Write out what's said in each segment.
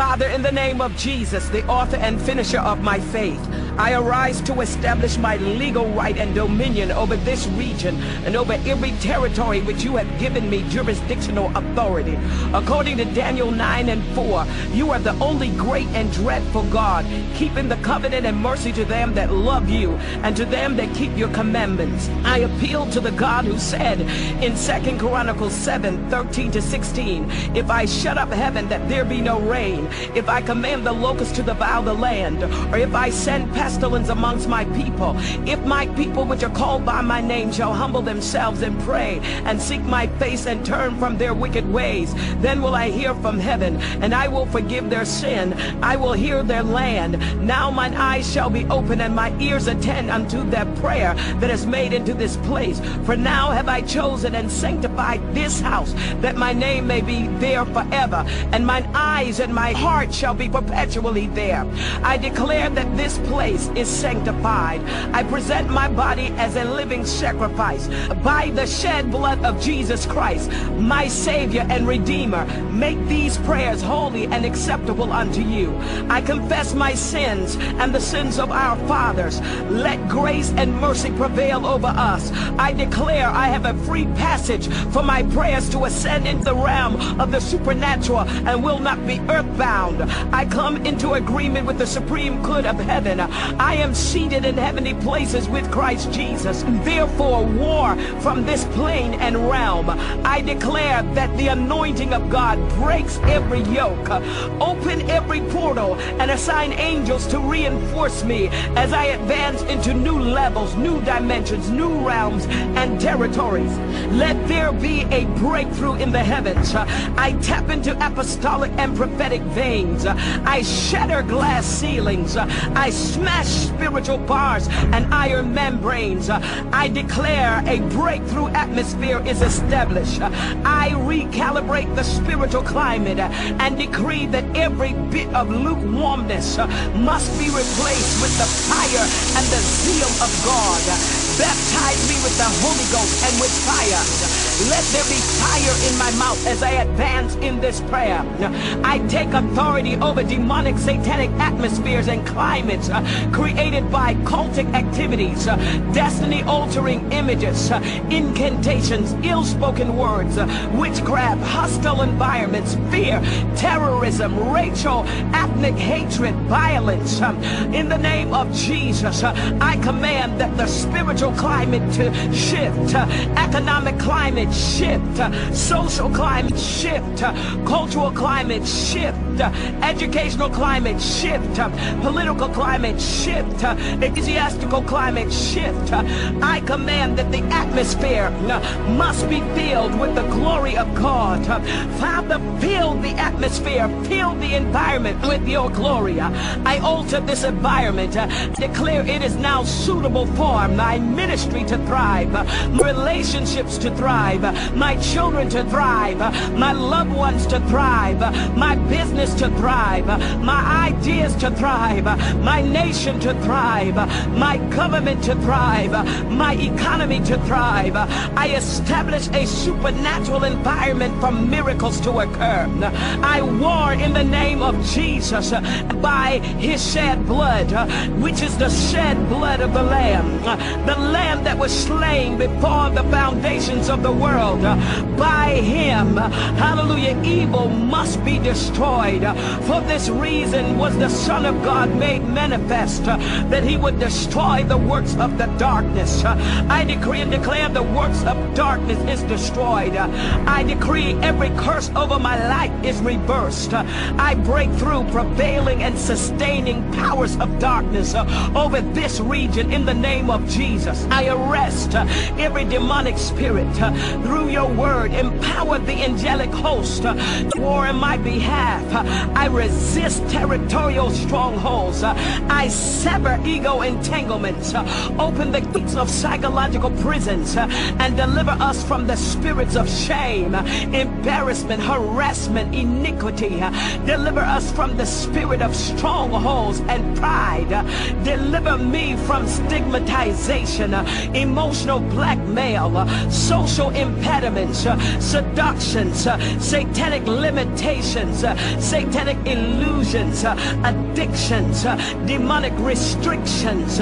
Father, in the name of Jesus, the author and finisher of my faith, I arise to establish my legal right and dominion over this region and over every territory which you have given me jurisdictional authority. According to Daniel 9 and 4, you are the only great and dreadful God, keeping the covenant and mercy to them that love you and to them that keep your commandments. I appeal to the God who said in 2 Chronicles 7, 13 to 16, If I shut up heaven that there be no rain, if I command the locusts to devour the land, or if I send pestilence amongst my people, if my people which are called by my name shall humble themselves and pray and seek my face and turn from their wicked ways, then will I hear from heaven, and I will forgive their sin. I will hear their land. Now mine eyes shall be open and my ears attend unto their prayer that is made into this place. For now have I chosen and sanctified this house, that my name may be there forever, and mine eyes and my heart shall be perpetually there. I declare that this place is sanctified. I present my body as a living sacrifice by the shed blood of Jesus Christ, my Savior and Redeemer. Make these prayers holy and acceptable unto you. I confess my sins and the sins of our fathers. Let grace and mercy prevail over us. I declare I have a free passage for my prayers to ascend into the realm of the supernatural and will not be earthbound. I come into agreement with the supreme good of heaven. I am seated in heavenly places with Christ Jesus. Therefore, war from this plane and realm. I declare that the anointing of God breaks every yoke. Open every portal and assign angels to reinforce me as I advance into new levels, new dimensions, new realms and territories. Let there be a breakthrough in the heavens. I tap into apostolic and prophetic veins. I shatter glass ceilings. I smash spiritual bars and iron membranes. I declare a breakthrough atmosphere is established. I recalibrate the spiritual climate and decree that every bit of lukewarmness must be replaced with the fire and the zeal of God. Baptize me with the Holy Ghost and with fire. Let there be fire in my mouth as I advance in this prayer. I take authority over demonic satanic atmospheres and climates uh, created by cultic activities, uh, destiny-altering images, uh, incantations, ill-spoken words, uh, witchcraft, hostile environments, fear, terrorism, racial, ethnic hatred, violence. Um, in the name of Jesus, I command that the spiritual climate to shift, uh, economic climate shift, uh, social climate shift, uh, cultural climate shift, uh, educational climate shift, political climate shift, ecclesiastical climate shift. I command that the atmosphere must be filled with the glory of God. Father, fill the atmosphere, fill the environment with your glory. I alter this environment, declare it is now suitable for my ministry to thrive, relationships to thrive, my children to thrive, my loved ones to thrive, my business to thrive, my ideas to thrive, my nation to thrive, my government to thrive, my economy to thrive. I establish a supernatural environment for miracles to occur. I war in the name of Jesus by his shed blood, which is the shed blood of the Lamb, the Lamb that was slain before the foundations of the world. By him, hallelujah, evil must be destroyed. For this reason was the Son of God made manifest, that he would destroy the works of the darkness. I decree and declare the works of darkness is destroyed. I decree every curse over my life is reversed. I break through prevailing and sustaining powers of darkness over this region in the name of Jesus. I arrest every demonic spirit through your word. Empower the angelic host to war in my behalf. I resist territorial strongholds. I sever ego entanglements, uh, open the gates of psychological prisons, uh, and deliver us from the spirits of shame, uh, embarrassment, harassment, iniquity. uh, Deliver us from the spirit of strongholds and pride. uh, Deliver me from stigmatization, uh, emotional blackmail, uh, social impediments, uh, seductions, uh, satanic limitations, uh, satanic illusions, uh, addictions, demonic restrictions,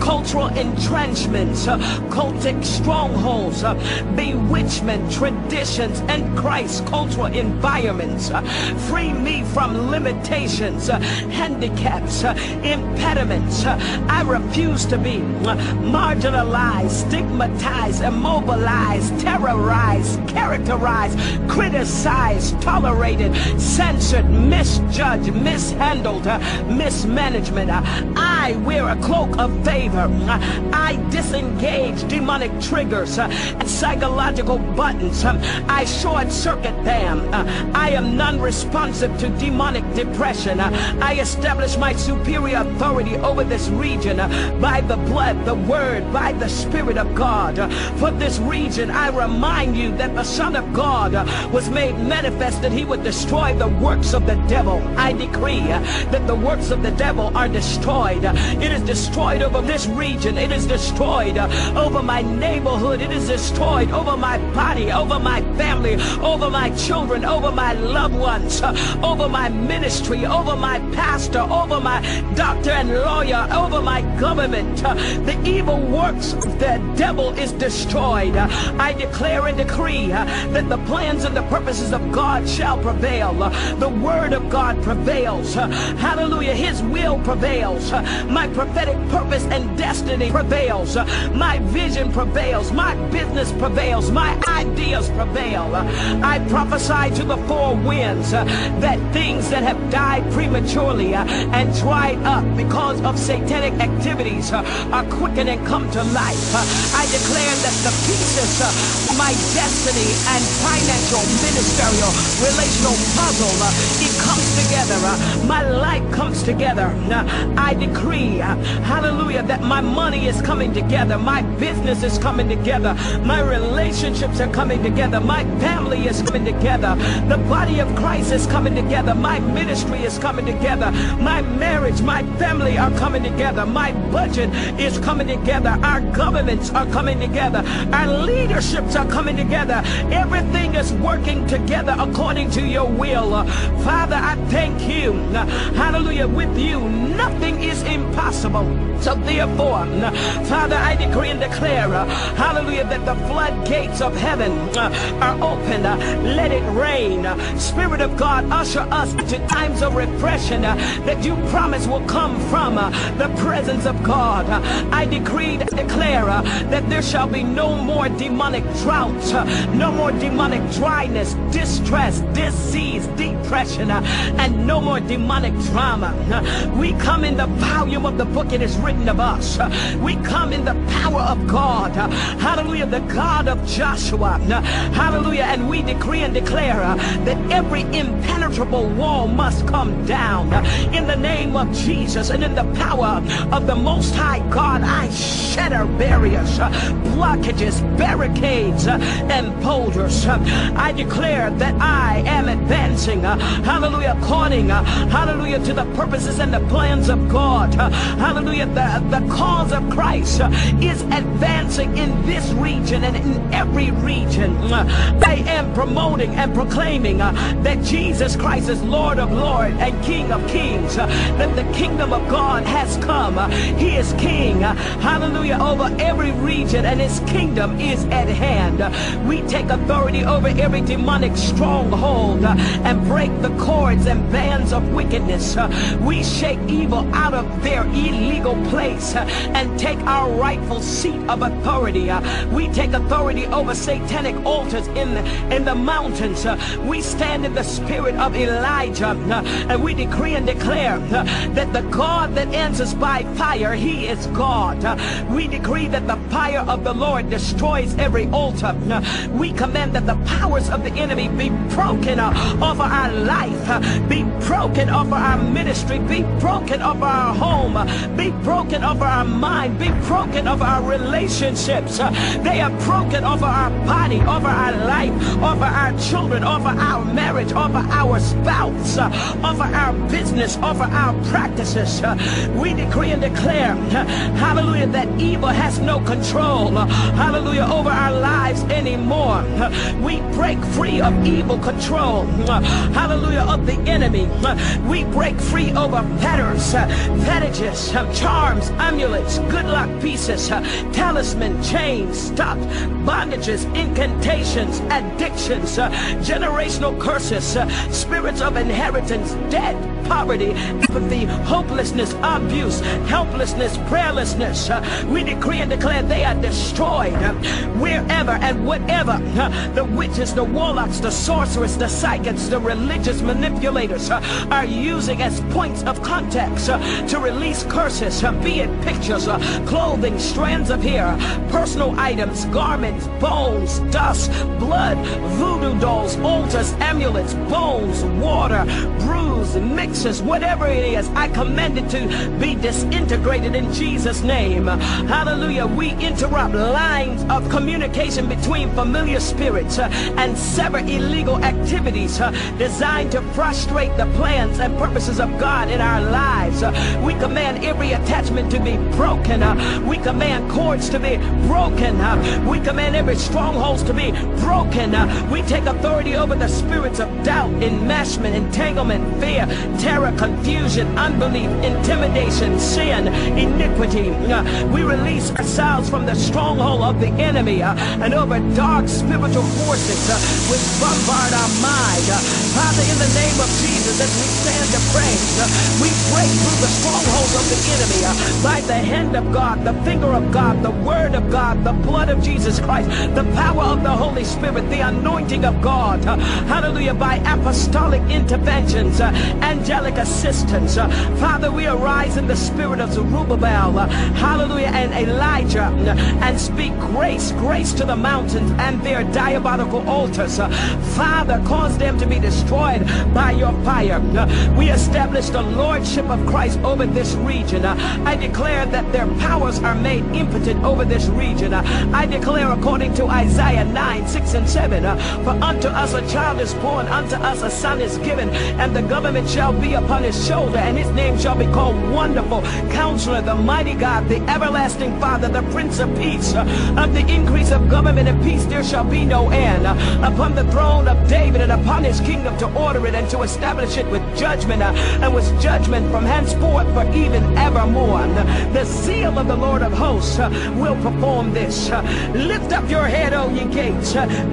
cultural entrenchments, cultic strongholds, bewitchment, traditions, and Christ's cultural environments. uh, Free me from limitations, uh, handicaps, uh, impediments. Uh, I refuse to be uh, marginalized, stigmatized, immobilized, terrorized, characterized, criticized, tolerated, censored, misjudged, mishandled, uh, mismanagement. I wear a cloak of favor. I disengage demonic triggers and psychological buttons. Um, I short circuit them. Uh, I am non-responsive to demonic depression. Uh, I establish my superior authority over this region uh, by the blood, the word, by the Spirit of God. Uh, For this region, I remind you that the Son of God uh, was made manifest that he would destroy the works of the devil. I decree uh, that the works of the devil are destroyed. It is destroyed over this region. It is destroyed over my neighborhood. It is destroyed over my body, over my family, over my children, over my loved ones, over my ministry, over my pastor, over my doctor and lawyer, over my government. The evil works of the devil is destroyed. I declare and decree that the plans and the purposes of God shall prevail. The word of God prevails. Hallelujah. His will prevails. My prophetic purpose and destiny prevails. My vision prevails. My business prevails. My ideas prevail. Uh, I prophesy to the four winds uh, that things that have died prematurely uh, and dried up because of satanic activities uh, are quickened and come to life. I declare that the pieces of my destiny and financial, ministerial, relational puzzle, it comes together. My life comes together. I decree, hallelujah, that my money is coming together. My business is coming together. My relationships are coming together. My family is coming together. The body of Christ is coming together. My ministry is coming together. My marriage, my family are coming together. My budget is coming together. Our governments are coming together. Our leaderships are coming together. Everything is working together according to your will. Father, I thank you. Hallelujah. With you, nothing is impossible. So therefore, Father, I decree and declare, hallelujah, that the floodgates of heaven uh, are open. Let it rain. Spirit of God, usher us to times of refreshing uh, that you promise will come from the presence of God. I decree and declare that there shall be no more demonic droughts, uh, no more demonic dryness, distress, disease, depression, and no more demonic drama. We come in the volume of the book it is written of us. We come in the power of God. Hallelujah, the God of Joshua. Hallelujah, and we decree and declare uh, that every impenetrable wall must come down. Uh, In the name of Jesus and in the power of the Most High God, I shatter barriers, uh, blockages, barricades, and boulders. I declare that I am advancing, hallelujah, according, hallelujah, to the purposes and the plans of God. Hallelujah, the, the cause of Christ is advancing in this region and in every region. Uh, I am promoting and proclaiming uh, that Jesus Christ is Lord of Lords and King of Kings, uh, that the kingdom of God has come. Uh, he is King, uh, hallelujah, over every region and his kingdom is at hand. Uh, we take authority over every demonic stronghold and break the cords and bands of wickedness. We shake evil out of their illegal place and take our rightful seat of authority. We take authority over satanic altars in the, in the mountains. Uh, We stand in the spirit of Elijah uh, and we decree and declare uh, that the God that answers by fire, he is God. We decree that the fire of the Lord destroys every altar. We command that the powers of the enemy be broken over our life, be broken over our ministry, be broken over our home, be broken over our mind, be broken over our relationships. They are broken over our body, over life, over our children, over our marriage, over our spouse, uh, over our business, over our practices. Uh, we decree and declare, uh, hallelujah, that evil has no control, hallelujah, over our lives anymore. We break free of evil control, hallelujah, of the enemy. We break free over fetters, fetishes, charms, amulets, good luck pieces, talisman, chains, stuff, bondages, incantations, addictions, uh, generational curses, uh, spirits of inheritance, debt, poverty, apathy, hopelessness, abuse, helplessness, prayerlessness. Uh, we decree and declare they are destroyed wherever and whatever the witches, the warlocks, the sorcerers, the psychics, the religious manipulators are using as points of contact to release curses, be it pictures, clothing, strands of hair, personal items, garments, bones, dust, blood, voodoo dolls, altars, amulets, bones, water, brews, mixes, whatever it is, I command it to be disintegrated in Jesus' name. Hallelujah. We interrupt lines of communication between familiar spirits uh, and sever illegal activities uh, designed to frustrate the plans and purposes of God in our lives. Uh, we command every attachment to be broken. We command cords to be broken. We command every strongholds to be broken. Uh, we take authority over the spirits of doubt, enmeshment, entanglement, fear, terror, confusion, unbelief, intimidation, sin, iniquity. Uh, we release ourselves from the stronghold of the enemy uh, and over dark spiritual forces uh, which bombard our mind. Father, in the name of Jesus, as we stand to pray, we break through the strongholds of the enemy by the hand of God, the finger of God, the word of God, the blood of Jesus Christ, the power of the Holy Spirit, the anointing of God. Hallelujah. By apostolic interventions, angelic assistance. Father, we arise in the spirit of Zerubbabel. Hallelujah. And Elijah and speak grace, grace to the mountains and their diabolical altars. Father, cause them to be destroyed by your fire. We establish the lordship of Christ over this region. I declare that their powers are made impotent over this region. I declare according to Isaiah 9, 6 and 7, uh, for unto us a child is born, unto us a son is given, and the government shall be upon his shoulder, and his name shall be called Wonderful, Counselor, the Mighty God, the Everlasting Father, the Prince of Peace. Uh, of the increase of government and peace there shall be no end. Uh, upon the throne of David and upon his kingdom to order it and to establish it with judgment, and with judgment from henceforth for even evermore. The seal of the Lord of hosts will perform this. Lift up your head, O ye gates.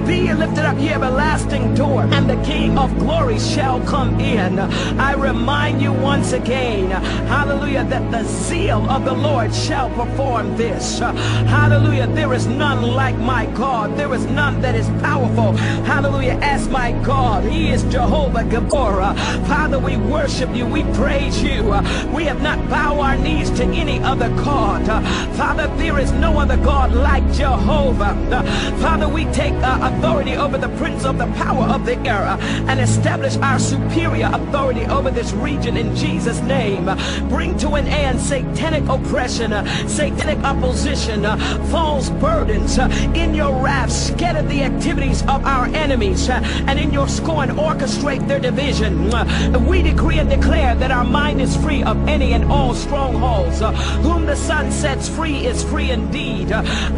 Be lifted up, ye everlasting door, and the King of glory shall come in. I remind you once again, hallelujah, that the zeal of the Lord shall perform this. Hallelujah, there is none like my God. There is none that is powerful. Hallelujah, as my God. He is Jehovah Gibbor. Father, we worship you. We praise you. We have not bowed our knees to any other God. Father, there is no other God like Jehovah. Father, we take uh, authority over the prince of the power of the air uh, and establish our superior authority over this region in Jesus' name. Bring to an end satanic oppression, uh, satanic opposition, uh, false burdens. In your wrath, scatter the activities of our enemies, and in your scorn, orchestrate their division. We decree and declare that our mind is free of any and all strongholds. Whom the Son sets free is free indeed.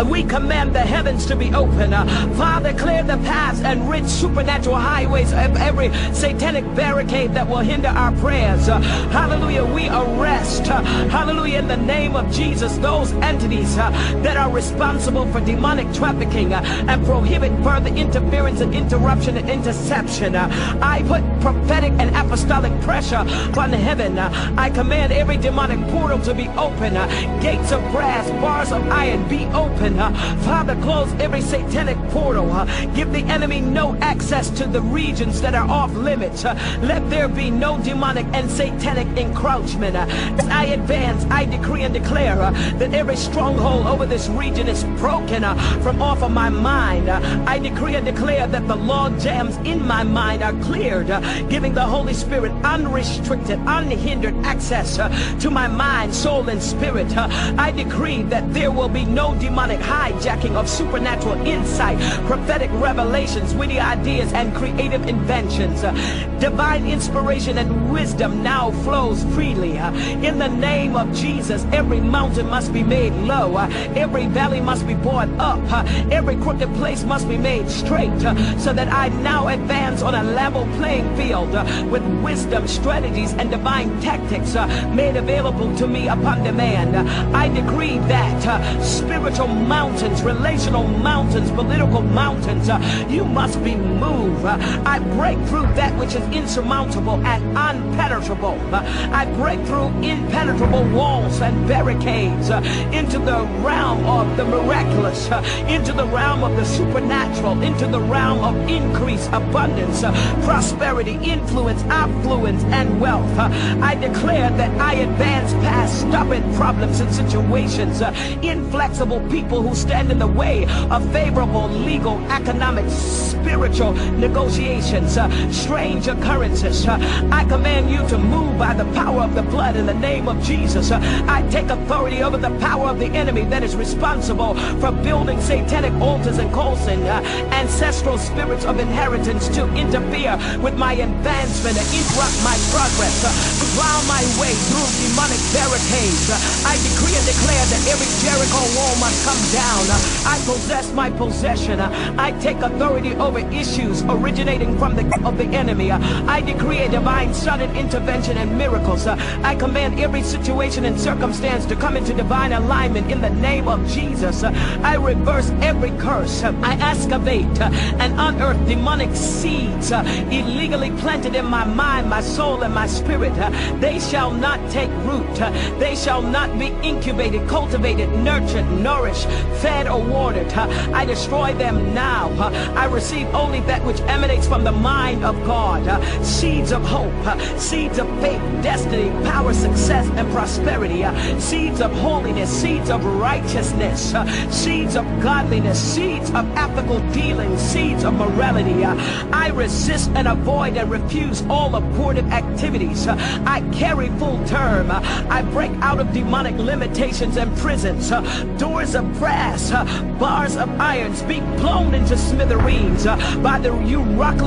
We command the heavens to be open. Father, clear the paths and rid supernatural highways of every satanic barricade that will hinder our prayers. Hallelujah. We arrest, hallelujah, in the name of Jesus, those entities uh, that are responsible for demonic trafficking uh, and prohibit further interference and interruption and interception. Uh, I put prophetic and apostolic pressure upon heaven. I command every demonic portal to be open. Gates of brass, bars of iron be open. Father, close every satanic portal. Give the enemy no access to the regions that are off limits. Let there be no demonic and satanic encroachment. As I advance, I decree and declare that every stronghold over this region is broken from off of my mind. I decree and declare that the log jams in my mind are cleared, giving the Holy Spirit unrestricted, unhindered access uh, to my mind, soul, and spirit. Uh, I decree that there will be no demonic hijacking of supernatural insight, prophetic revelations, witty ideas, and creative inventions. Uh, divine inspiration and wisdom now flows freely. Uh, in the name of Jesus, every mountain must be made low. Uh, every valley must be brought up. Uh, every crooked place must be made straight uh, so that I now advance on a level playing field uh, with wisdom, strategies, and divine tactics uh, made available to me upon demand. I decree that spiritual mountains, relational mountains, political mountains, you must be moved. I break through that which is insurmountable and unpenetrable. I break through impenetrable walls barricades uh, into the realm of the miraculous, uh, into the realm of the supernatural, into the realm of increase, abundance, uh, prosperity, influence, affluence, and wealth. I declare that I advance past stubborn problems and situations, inflexible people who stand in the way of favorable legal, economic, spiritual negotiations, strange occurrences. I command you to move by the power of the blood in the name of Jesus. I take authority over the power of the enemy that is responsible for building satanic altars and causing uh, ancestral spirits of inheritance to interfere with my advancement and interrupt my progress. Uh, while my way through demonic barricades, uh, I decree and declare that every Jericho wall must come down. Uh, I possess my possession. Uh, I take authority over issues originating from the of the enemy. Uh, I decree a divine sudden intervention and miracles. I command every situation and circumstance to come into divine alignment in the name of Jesus. I reverse every curse. I excavate and unearth demonic seeds illegally planted in my mind, my soul, and my spirit. They shall not take root. They shall not be incubated, cultivated, nurtured, nourished, fed, or watered. I destroy them now. I receive only that which emanates from the mind of God. Seeds of hope, seeds of faith, destiny, power, success, and prosperity. Seeds of holiness, seeds of righteousness, uh, seeds of godliness, seeds of ethical dealing, seeds of morality. Uh, I resist and avoid and refuse all abortive activities. Uh, I carry full term. I break out of demonic limitations and prisons. Doors of brass, bars of irons be blown into smithereens by the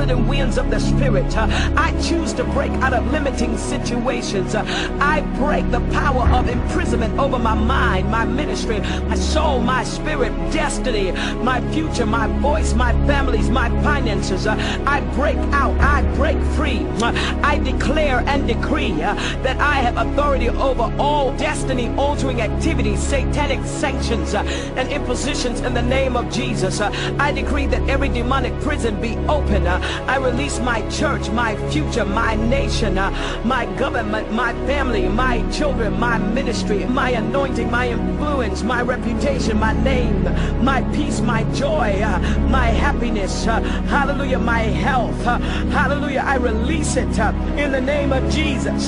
and winds of the Spirit. I choose to break out of limiting situations. I break the power of imprisonment over my mind, my ministry, my soul, my spirit, destiny, my future, my voice, my families, my finances. Uh, I break out. I break free. Uh, I declare and decree uh, that I have authority over all destiny altering activities, satanic sanctions, and impositions in the name of Jesus. I decree that every demonic prison be open. I release my church, my future, my nation, my government, my family, my children, my ministry, my anointing, my influence, my reputation, my name, my peace, my joy, uh, my happiness, uh, hallelujah, my health, uh, hallelujah. I release it in the name of Jesus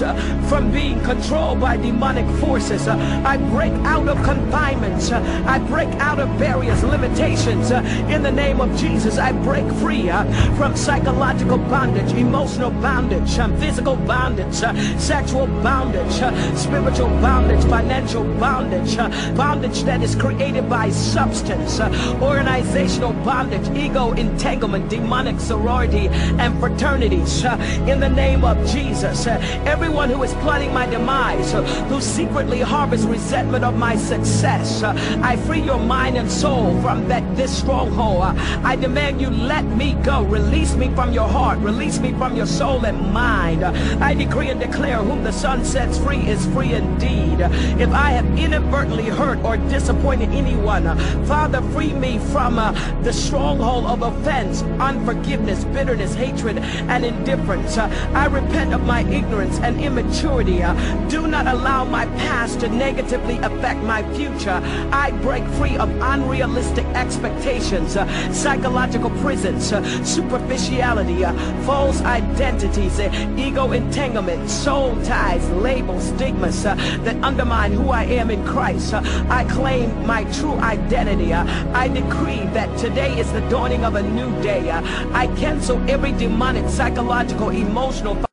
from being controlled by demonic forces. I break out of confinements. I break out of barriers, limitations. In the name of Jesus, I break free from psychological bondage, emotional bondage, um, physical bondage, sexual bondage, spiritual bondage, financial bondage, uh, bondage that is created by substance, uh, organizational bondage, ego entanglement, demonic sorority, and fraternities. Uh, in the name of Jesus, everyone who is plotting my demise, who secretly harbors resentment of my success, I free your mind and soul from that this stronghold. I demand you let me go. Release me from your heart. Release me from your soul and mind. I decree and declare whom the Son sets free is free indeed. If I have inadvertently hurt or disappointed anyone, Father, free me from uh, the stronghold of offense, unforgiveness, bitterness, hatred, and indifference. Uh, I repent of my ignorance and immaturity. Uh, do not allow my past to negatively affect my future. I break free of unrealistic expectations, uh, psychological prisons, uh, superficiality, uh, false identities, ego entanglement, soul ties, labels, stigmas that undermine who I am in Christ. I claim my true identity. I decree that today is the dawning of a new day. I cancel every demonic, psychological, emotional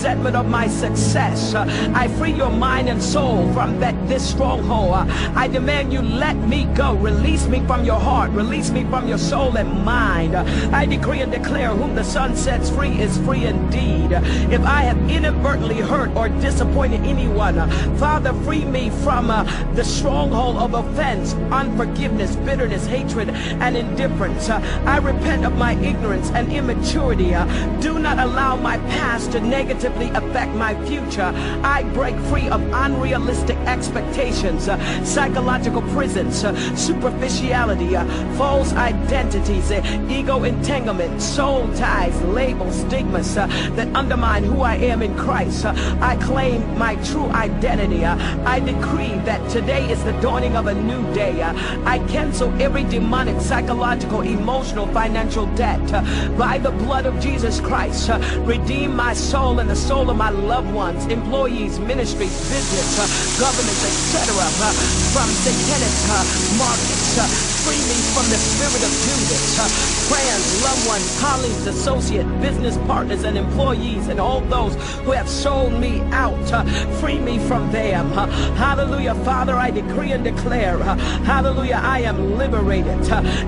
resentment of my success. Uh, I free your mind and soul from that this stronghold. Uh, I demand you let me go. Release me from your heart. Release me from your soul and mind. Uh, I decree and declare whom the Son sets free is free indeed. If I have inadvertently hurt or disappointed anyone, Father, free me from uh, the stronghold of offense, unforgiveness, bitterness, hatred, and indifference. Uh, I repent of my ignorance and immaturity. Uh, do not allow my past to negatively affect my future. I break free of unrealistic expectations, uh, psychological prisons, uh, superficiality, uh, false identities, uh, ego entanglement, soul ties, labels, stigmas uh, that undermine who I am in Christ. Uh, I claim my true identity. I decree that today is the dawning of a new day. I cancel every demonic, psychological, emotional, financial debt by the blood of Jesus Christ. Redeem my soul and the soul of my loved ones, employees, ministries, business, uh, governments, etc. Uh, from satanic uh, markets. Uh, free me from the spirit of Judas. Friends, loved ones, colleagues, associates, business partners, and employees, and all those who have sold me out. Uh, free me from them. Uh, hallelujah, Father, I decree and declare. Uh, hallelujah, I am liberated.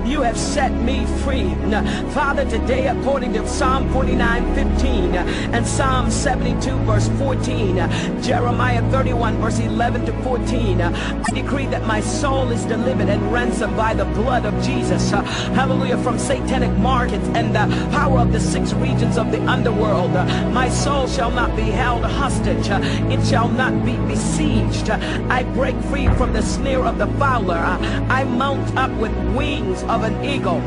You have set me free. Father, today, according to Psalm 49, 15, uh, and Psalm 72, verse 14, uh, Jeremiah 31, verse 11 to 14, uh, I decree that my soul is delivered and ransomed by the blood of Jesus. Hallelujah, from satanic markets and the power of the six regions of the underworld. My soul shall not be held hostage. It shall not be besieged. I break free from the snare of the fowler. I mount up with wings of an eagle.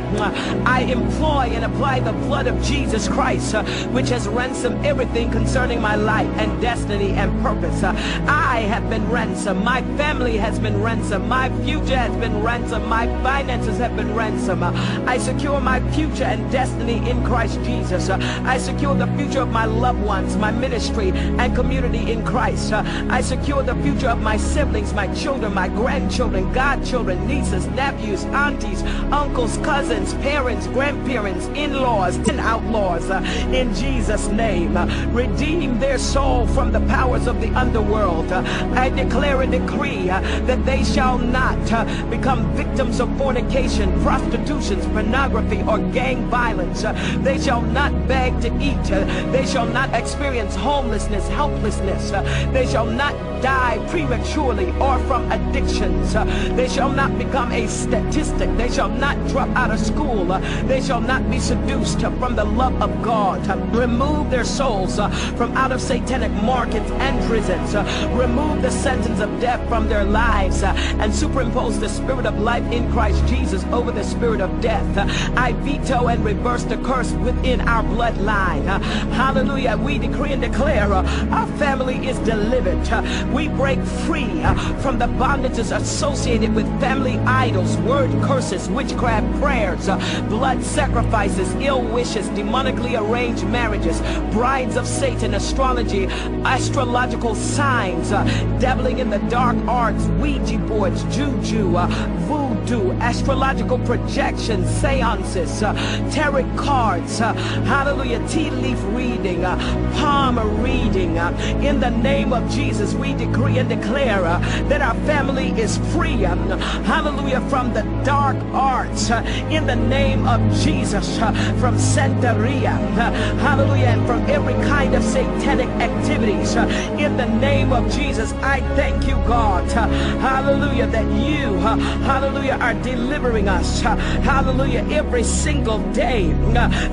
I employ and apply the blood of Jesus Christ, which has ransomed everything concerning my life and destiny and purpose. I have been ransomed. My family has been ransomed. My future has been ransomed. My finances have been ransomed. I secure my future and destiny in Christ Jesus. Uh, I secure the future of my loved ones, my ministry, and community in Christ. Uh, I secure the future of my siblings, my children, my grandchildren, godchildren, nieces, nephews, aunties, uncles, cousins, parents, grandparents, in-laws, and outlaws. Uh, in Jesus' name, redeem their soul from the powers of the underworld. I declare and decree that they shall not become victims of fornication, prostitution, pornography, or gang violence. Uh, they shall not beg to eat. Uh, they shall not experience homelessness, helplessness. Uh, they shall not die prematurely or from addictions. They shall not become a statistic. They shall not drop out of school. They shall not be seduced from the love of God. Remove their souls from out of satanic markets and prisons. Remove the sentence of death from their lives uh, and superimpose the spirit of life in Christ Jesus over the spirit of death. Uh, I veto and reverse the curse within our bloodline. Uh, hallelujah. We decree and declare our family is delivered. We break free from the bondages associated with family idols, word curses, witchcraft prayers, blood sacrifices, ill wishes, demonically arranged marriages, brides of Satan, astrology, astrological signs, dabbling in the dark arts, Ouija boards, juju, uh, voodoo, astrological projections, seances, uh, tarot cards, uh, hallelujah, tea leaf reading, uh, palm reading. Uh, in the name of Jesus, we decree and declare uh, that our family is free, um, hallelujah, from the dark arts. Uh, in the name of Jesus, uh, from Santeria, uh, hallelujah, and from every kind of satanic activities. Uh, in the name of Jesus, I thank you, God, uh, hallelujah, that you, hallelujah, are delivering us, hallelujah, every single day.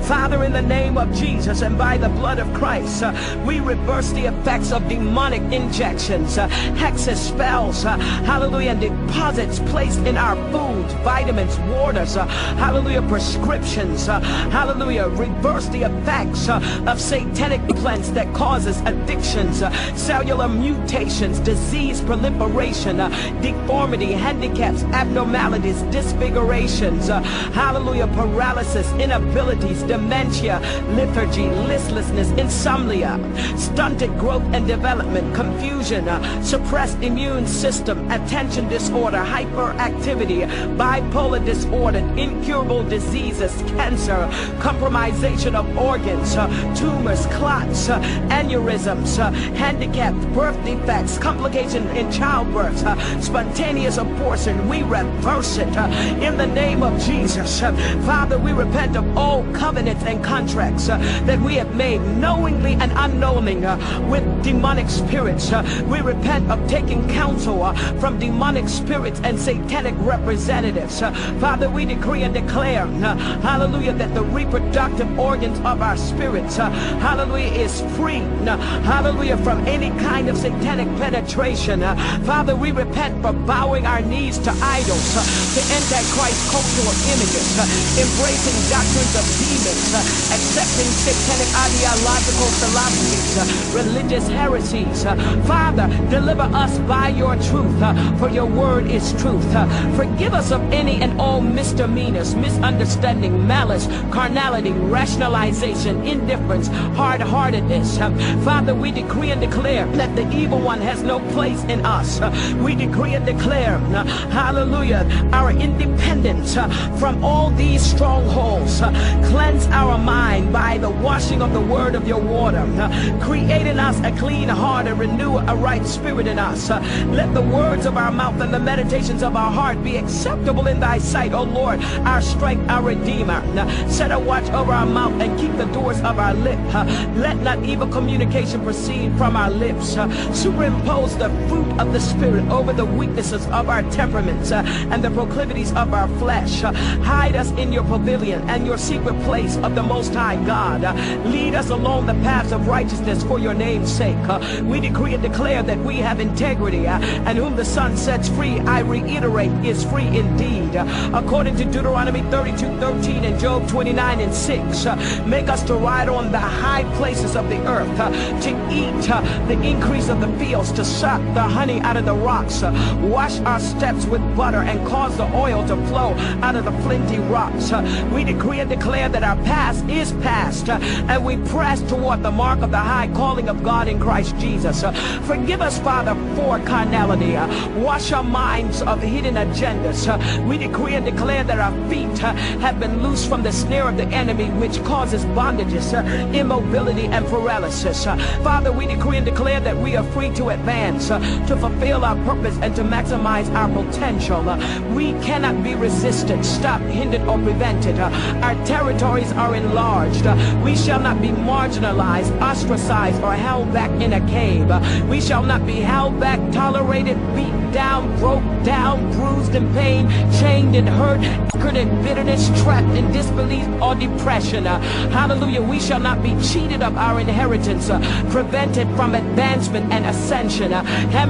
Father, in the name of Jesus and by the blood of Christ, we reverse the effects of demonic injections, hexes, spells, hallelujah, and deposits placed in our foods, vitamins, waters, hallelujah, prescriptions, hallelujah, reverse the effects of satanic plants that causes addictions, cellular mutations, disease proliferation, uh, deformity, handicaps, abnormalities, disfigurations, uh, hallelujah, paralysis, inabilities, dementia, lethargy, listlessness, insomnia, stunted growth and development, confusion, uh, suppressed immune system, attention disorder, hyperactivity, bipolar disorder, incurable diseases, cancer, compromisation of organs, tumors, clots, aneurysms, handicaps, birth defects, complication in childbirth, uh, spontaneous abortion. We reverse it uh, in the name of Jesus. Uh, Father, we repent of all covenants and contracts uh, that we have made knowingly and unknowingly uh, with demonic spirits. Uh, we repent of taking counsel from demonic spirits and satanic representatives. Father, we decree and declare, hallelujah, that the reproductive organs of our spirits, hallelujah, is free, hallelujah, from any kind of satanic penetration. Father, we repent for bowing our knees to idols, uh, to antichrist cultural images, uh, embracing doctrines of demons, uh, accepting satanic ideological philosophies, religious heresies. Father, deliver us by your truth, for your word is truth. Forgive us of any and all misdemeanors, misunderstanding, malice, carnality, rationalization, indifference, hard-heartedness. Father, we decree and declare that the evil one has no place in us. We decree and declare, hallelujah, our independence uh, from all these strongholds. Uh, Cleanse our mind by the washing of the word of your water. Uh, Create in us a clean heart and renew a right spirit in us. Let the words of our mouth and the meditations of our heart be acceptable in thy sight, O Lord, our strength, our redeemer. Set a watch over our mouth and keep the doors of our lip. Let not evil communication proceed from our lips. Superimpose the fruit of the Spirit over the weaknesses of our temperaments uh, and the proclivities of our flesh. Uh, Hide us in your pavilion and your secret place of the Most High God. Uh, Lead us along the paths of righteousness for your name's sake. Uh, We decree and declare that we have integrity, uh, and whom the Son sets free, I reiterate, is free indeed. Uh, According to Deuteronomy 32, 13 and Job 29 and 6, uh, make us to ride on the high places of the earth, to eat the increase of the fields, to suck the honey out of the rocks, uh, wash our steps with butter, and cause the oil to flow out of the flinty rocks. Uh, We decree and declare that our past is past, uh, and we press toward the mark of the high calling of God in Christ Jesus. Uh, forgive us, Father, for carnality. Uh, wash our minds of hidden agendas. Uh, we decree and declare that our feet have been loosed from the snare of the enemy, which causes bondages, immobility, and paralysis. Father, we decree and declare that we are free to advance, to fulfill our purpose, and to maximize our potential. We cannot be resisted, stopped, hindered, or prevented. Our territories are enlarged. We shall not be marginalized, ostracized, or held back in a cave. We shall not be held back, tolerated, beat down, broke down, bruised in pain, chained and hurt, anchored in bitterness, trapped in disbelief or depression. Hallelujah. We shall not be cheated of our inheritance, prevented from advancement and ascension. Uh,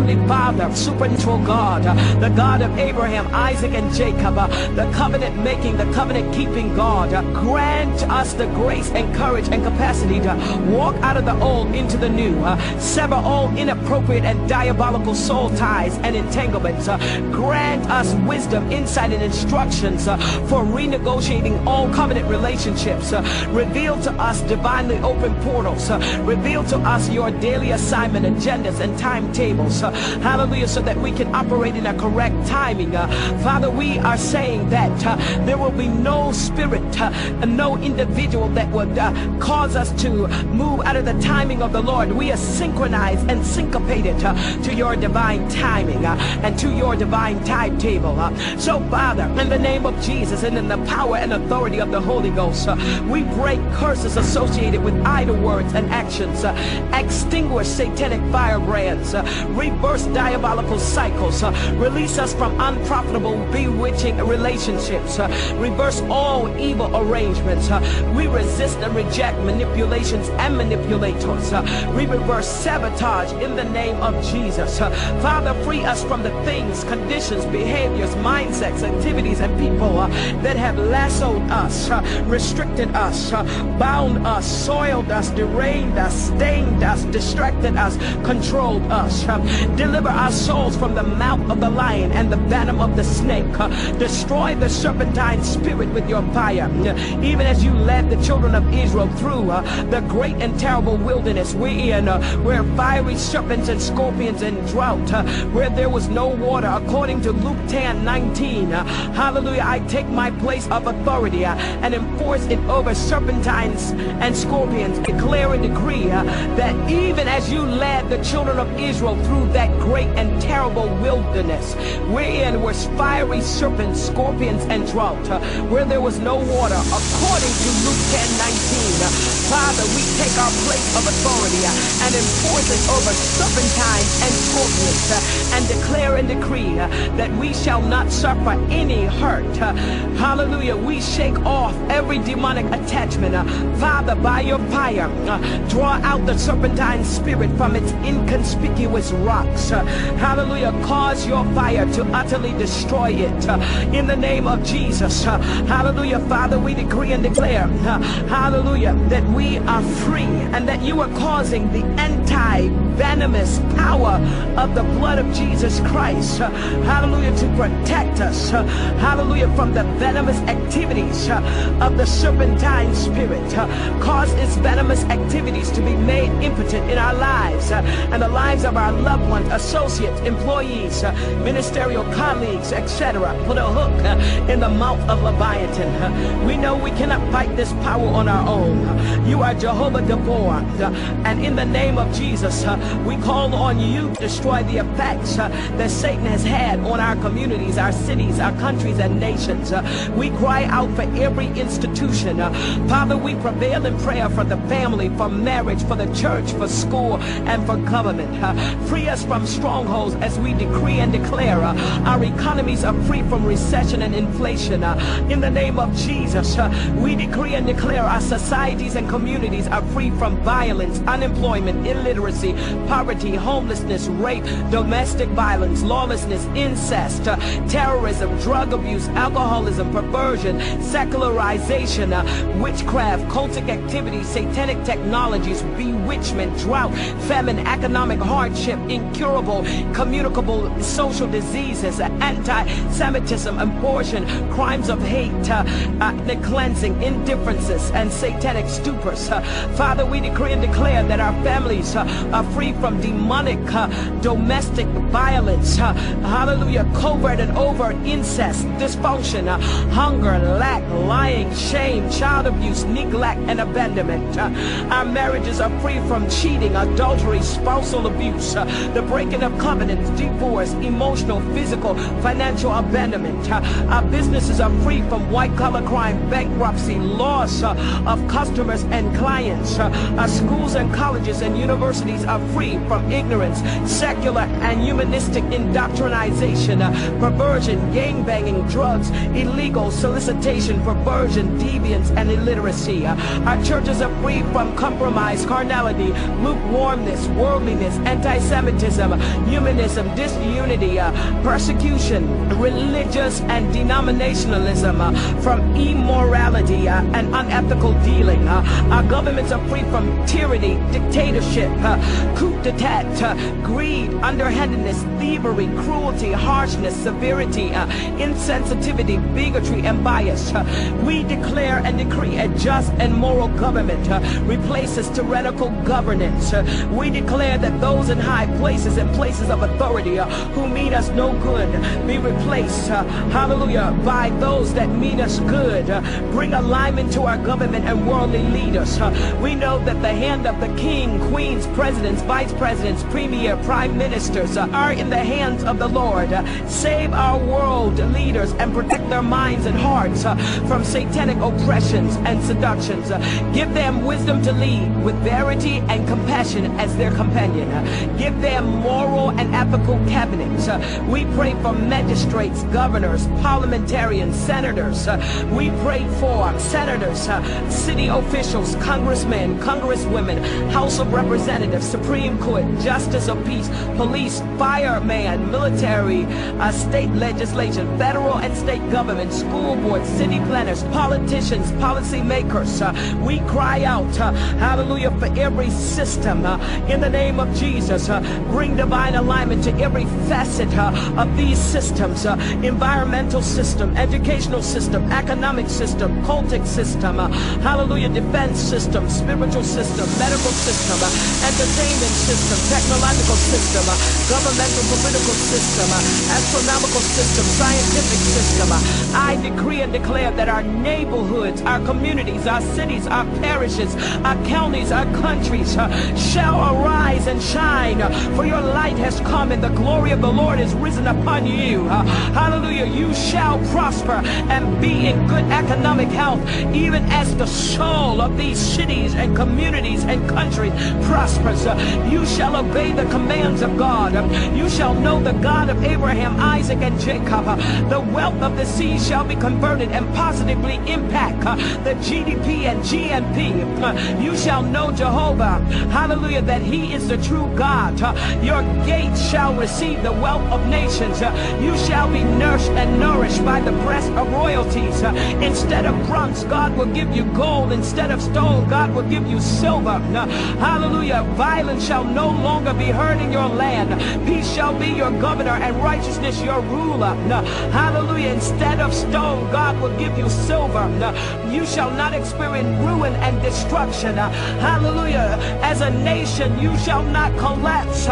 Heavenly Father, supernatural God, the God of Abraham, Isaac, and Jacob, the covenant making, the covenant keeping God, grant us the grace and courage and capacity to walk out of the old into the new, sever all inappropriate and diabolical soul ties and entanglements. Grant us wisdom, insight, and instructions for renegotiating all covenant relationships. Reveal to us divinely open portals. Reveal to us your daily assignment agendas and timetables. Hallelujah, so that we can operate in a correct timing. Uh, Father, we are saying that uh, there will be no spirit, uh, no individual that would cause us to move out of the timing of the Lord. We are synchronized and syncopated to your divine timing and to your divine timetable. So, Father, in the name of Jesus and in the power and authority of the Holy Ghost, we break curses associated with idle words and actions, extinguish satanic firebrands, uh, reverse diabolical cycles, uh, release us from unprofitable, bewitching relationships, uh, reverse all evil arrangements. uh, we resist and reject manipulations and manipulators. we reverse sabotage in the name of Jesus. Father, free us from the things, conditions, behaviors, mindsets, activities, and people that have lassoed us, restricted us, bound us, soiled us, deranged us, stained us, distracted us, controlled us. Uh, deliver our souls from the mouth of the lion and the venom of the snake. Uh, destroy the serpentine spirit with your fire. Even as you led the children of Israel through uh, the great and terrible wilderness wherein uh, where fiery serpents and scorpions and drought, uh, where there was no water, according to Luke 10, 19. Uh, hallelujah, I take my place of authority uh, and enforce it over serpentines and scorpions. Declare and decree uh, that even as you led the children of Israel through that great and terrible wilderness, wherein was fiery serpents, scorpions, and drought, where there was no water, according to Luke 10, 19. Uh, Father, we take our place of authority and enforce it over serpentines and scorpions and declare and decree that we shall not suffer any hurt. Hallelujah. We shake off every demonic attachment. Father, by your fire, draw out the serpentine spirit from its inconspicuous rocks. Uh, hallelujah. Cause your fire to utterly destroy it. In the name of Jesus. Hallelujah. Father, we decree and declare, hallelujah, that we are free and that you are causing the anti-venomous power of the blood of Jesus Christ, hallelujah, to protect us, hallelujah, from the venomous activities of the serpentine spirit. Cause its venomous activities to be made impotent in our lives and the lives of our loved ones, associates, employees, uh, ministerial colleagues, etc. Put a hook uh, in the mouth of Leviathan. Uh, we know we cannot fight this power on our own. You are Jehovah Gibbor, uh, and in the name of Jesus, we call on you to destroy the effects that Satan has had on our communities, our cities, our countries, and nations. We cry out for every institution. Father, we prevail in prayer for the family, for marriage, for the church, for school, and for government. Free us from strongholds as we decree and declare uh, our economies are free from recession and inflation. Uh, in the name of Jesus, uh, we decree and declare our societies and communities are free from violence, unemployment, illiteracy, poverty, homelessness, rape, domestic violence, lawlessness, incest, uh, terrorism, drug abuse, alcoholism, perversion, secularization, uh, witchcraft, cultic activities, satanic technologies, bewitchment, drought, famine, economic hardship, incurable, communicable social diseases, uh, anti-Semitism, abortion, crimes of hate, uh, ethnic cleansing, indifferences, and satanic stupors. Uh, Father, we decree and declare that our families uh, are free from demonic uh, domestic violence. uh, hallelujah. Covert and overt incest, dysfunction, uh, hunger, lack, lying, shame, child abuse, neglect, and abandonment. Uh, our marriages are free from cheating, adultery, spousal abuse, uh, the breaking of covenants, divorce, emotional, physical, financial abandonment. Uh, our businesses are free from white-collar crime, bankruptcy, loss uh, of customers and clients. Uh, our schools and colleges and universities are free from ignorance, secular and humanistic indoctrination, perversion, gang-banging, drugs, illegal solicitation, perversion, deviance, and illiteracy. Our churches are free from compromise, carnality, lukewarmness, worldliness, anti-Semitism, humanism, disunity, uh, persecution, religious and denominationalism, uh, from immorality uh, and unethical dealing. Uh, our governments are free from tyranny, dictatorship, uh, coup d'etat, uh, greed, underhandedness, thievery, cruelty, harshness, severity, insensitivity, bigotry, and bias. We declare and decree a just and moral government replaces tyrannical governance. We declare that those in high places and places of authority uh, who mean us no good be replaced, uh, hallelujah, by those that mean us good. Uh, bring alignment to our government and worldly leaders. We know that the hand of the king, queens, presidents, vice presidents, premier, prime ministers are in the hands of the Lord. Save our world leaders and protect their minds and hearts from satanic oppressions and seductions. Give them wisdom to lead with verity and compassion as their companion. Give them moral and ethical cabinets. Uh, we pray for magistrates, governors, parliamentarians, senators. Uh, we pray for senators, uh, city officials, congressmen, congresswomen, House of Representatives, Supreme Court, Justice of Peace, police, fireman, military, state legislation, federal and state government, school boards, city planners, politicians, policymakers. Uh, we cry out, hallelujah, for every system in the name of Jesus. Uh, bring divine alignment to every facet uh, of these systems, uh, environmental system, educational system, economic system, cultic system, uh, hallelujah, defense system, spiritual system, medical system, uh, entertainment system, technological system, uh, governmental political system, uh, astronomical system, scientific system. I decree and declare that our neighborhoods, our communities, our cities, our parishes, our counties, our countries shall arise and shine. For your light has come and the glory of the Lord is risen upon you. Uh, Hallelujah. You shall prosper and be in good economic health, even as the soul of these cities and communities and countries prospers. Uh, You shall obey the commands of God. Uh, You shall know the God of Abraham, Isaac, and Jacob. The wealth of the seas shall be converted and positively impact the GDP and GNP. You shall know Jehovah. Hallelujah. That he is the true God. Your gates shall receive the wealth of nations. You shall be nursed and nourished by the breast of royalties. Instead of bronze, God will give you gold. Instead of stone, God will give you silver. Hallelujah. Violence shall no longer be heard in your land. Peace shall be your governor and righteousness your ruler. Hallelujah. Instead of stone, God will give you silver. You shall not experience ruin and destruction. Hallelujah. As a nation, you shall not collapse.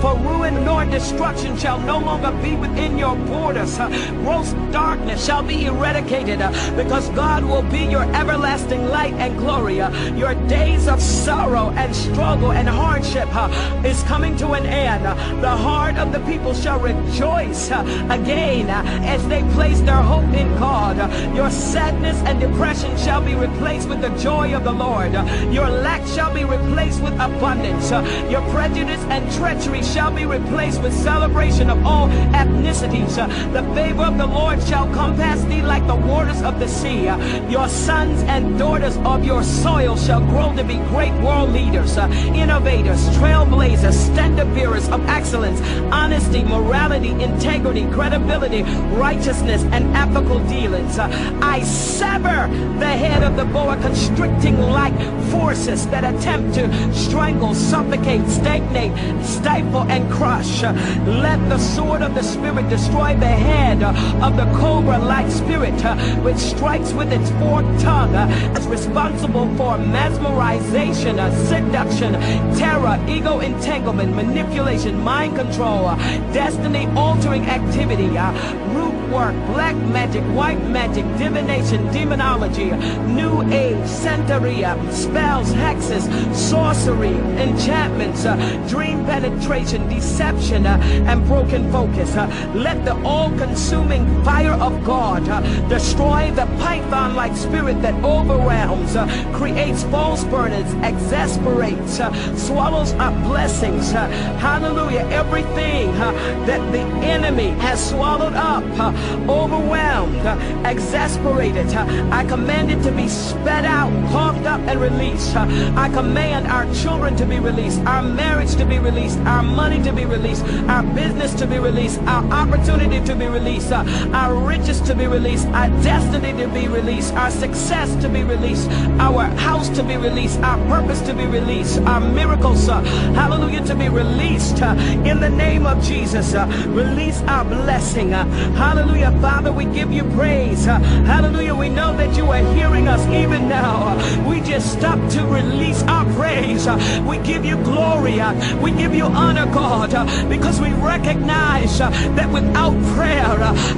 For ruin nor destruction shall no longer be within your borders. Uh, Gross darkness shall be eradicated uh, because God will be your everlasting light and glory. Uh, Your days of sorrow and struggle and hardship uh, is coming to an end. Uh, the heart of the people shall rejoice uh, again as they place their hope in God. Your sadness and depression shall be replaced with the joy of the Lord. Your lack shall be replaced with abundance. Your prejudice and treachery shall be replaced with celebration of all ethnicities. Uh, The favor of the Lord shall compass like the waters of the sea. Your sons and daughters of your soil shall grow to be great world leaders, innovators, trailblazers, standard bearers of excellence, honesty, morality, integrity, credibility, righteousness, and ethical dealings. I sever the head of the boa constricting like forces that attempt to strangle, suffocate, stagnate, stifle, and crush. Let the sword of the Spirit destroy the head of the cobra-like spirit uh, which strikes with its forked tongue uh, as responsible for mesmerization, uh, seduction, terror, ego entanglement, manipulation, mind control, uh, destiny-altering activity, uh, root work, black magic, white magic, divination, demonology, new age, santeria, spells, hexes, sorcery, enchantments, uh, dream penetration, deception, uh, and broken focus. Uh, let the all-consuming fire of God uh, destroy the python-like spirit that overwhelms, uh, creates false burners, exasperates, uh, swallows up blessings. uh, hallelujah. Everything uh, that the enemy has swallowed up, uh, overwhelmed, uh, exasperated. I command it to be spat out, coughed up, and released. I command our children to be released, our marriage to be released, our money to be released, our business to be released, our opportunity to be released, our riches to be released, our destiny to be released, our success to be released, our house to be released, our purpose to be released, our miracles, uh, hallelujah, to be released uh, in the name of Jesus. uh, release our blessing. uh, hallelujah, Father, we give you praise. uh, hallelujah, we know that you are hearing us even now. we just stop to release our praise. uh, we give you glory. we give you honor, God, because we recognize that without prayer,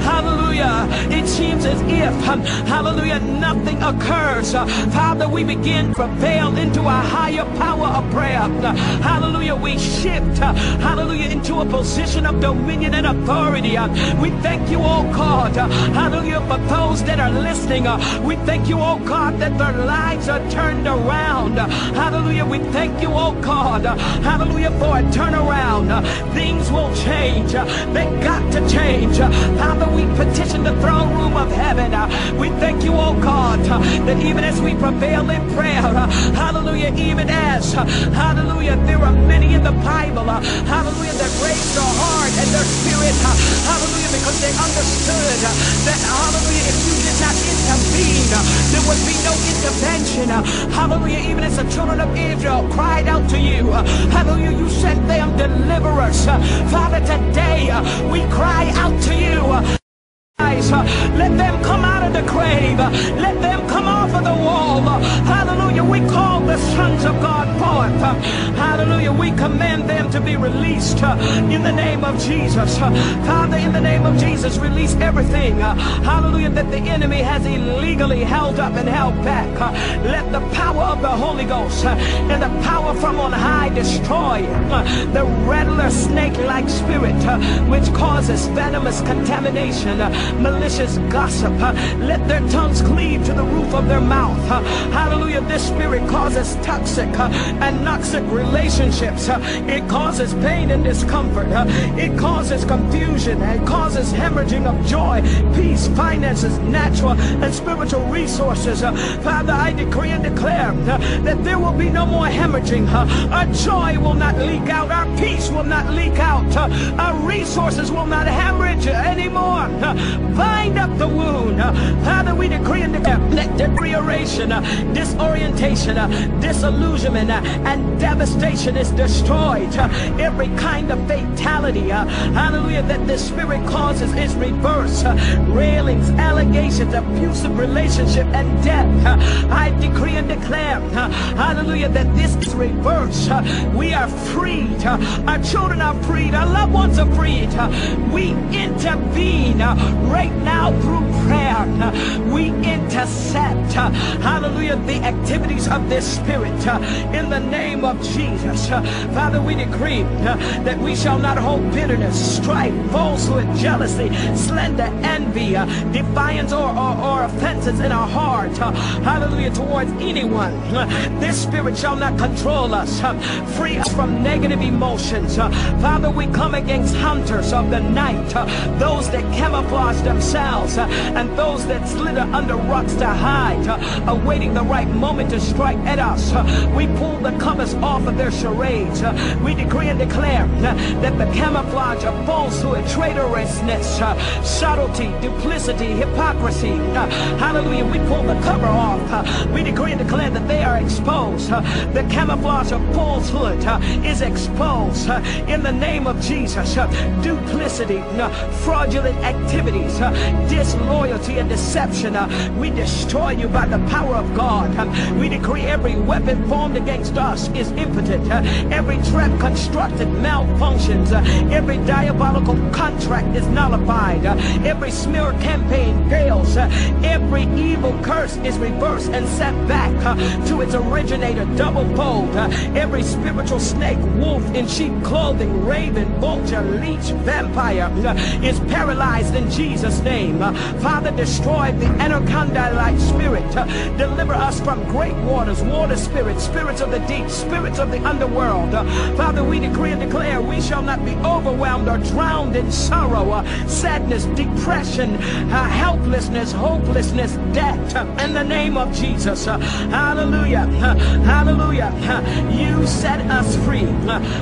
hallelujah, it seems as if, um, hallelujah, nothing occurs. Uh, Father, we begin to prevail into a higher power of prayer. Uh, hallelujah, we shift, uh, hallelujah, into a position of dominion and authority. We thank you, oh God, hallelujah, for those that are listening. We thank you, oh God, that their lives are turned around. Hallelujah, we thank you, oh God, hallelujah, for a turnaround. Things will change. They got to change. Father, we petition the throne room of heaven. Uh, we thank you, oh God, uh, that even as we prevail in prayer, uh, hallelujah, even as, hallelujah, there are many in the Bible, hallelujah, that raised their heart and their spirit, hallelujah, because they understood that, hallelujah, if you did not intervene, there would be no intervention. Hallelujah, even as the children of Israel cried out to you, hallelujah, you sent them deliverers. Father, today we cry out to you. Let them come out of the grave. Let them come off of the wall. Hallelujah. We call the sons of God forth. Hallelujah. We command them to be released in the name of Jesus. Father, in the name of Jesus, release everything. Hallelujah. That the enemy has illegally held up and held back. Let the power of the Holy Ghost and the power from on high destroy the rattler snake-like spirit which causes venomous contamination malicious gossip. Let their tongues cleave to the roof of their mouth. Hallelujah. This spirit causes toxic and noxic relationships. It causes pain and discomfort. It causes confusion. It causes hemorrhaging of joy, peace, finances, natural and spiritual resources. Father, I decree and declare that there will be no more hemorrhaging. Our joy will not leak out. Our peace will not leak out. Our resources will not hemorrhage anymore bind up the wound. Father, we decree and declare deterioration, disorientation, disillusionment, and devastation is destroyed. Every kind of fatality, hallelujah, that the spirit causes is reversed. Railings, allegations, abusive relationship, and death. I decree and declare, hallelujah, that this is reversed. We are freed. Our children are freed. Our loved ones are freed. We intervene right now through prayer. We intercept, hallelujah, the activities of this spirit in the name of Jesus. Father, we decree that we shall not hold bitterness, strife, falsehood, jealousy, slander, envy, defiance, or, or, or offenses in our heart. Hallelujah, towards anyone. This spirit shall not control us. Free us from negative emotions. Father, we come against hunters of the night, those that camouflage themselves uh, and those that slither under rocks to hide, uh, awaiting the right moment to strike at us. Uh, we pull the covers off of their charades. Uh, we decree and declare uh, that the camouflage of falsehood, traitorousness, uh, subtlety, duplicity, hypocrisy, hallelujah, we pull the cover off. We decree and declare that they are exposed. The camouflage of falsehood is exposed in the name of Jesus. Duplicity, fraudulent activities, Uh, disloyalty and deception. Uh, we destroy you by the power of God. Um, we decree every weapon formed against us is impotent. Uh, every trap constructed malfunctions. every diabolical contract is nullified. every smear campaign fails. every evil curse is reversed and set back to its originator double fold. every spiritual snake, wolf in sheep clothing, raven, vulture, leech, vampire is paralyzed in Jesus' name. Uh, Father, destroy the anaconda-like spirit. Uh, Deliver us from great waters, water spirits, spirits of the deep, spirits of the underworld. Uh, Father, we decree and declare we shall not be overwhelmed or drowned in sorrow, sadness, depression, helplessness, hopelessness, death. In the name of Jesus. Hallelujah. Hallelujah. You set us free.